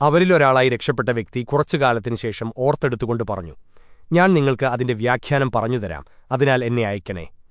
അവരിലൊരാളായി രക്ഷപ്പെട്ട വ്യക്തി കുറച്ചുകാലത്തിനു ശേഷം ഓർത്തെടുത്തുകൊണ്ട് പറഞ്ഞു ഞാൻ നിങ്ങൾക്ക് അതിന്റെ വ്യാഖ്യാനം പറഞ്ഞുതരാം അതിനാൽ എന്നെ അയക്കണേ.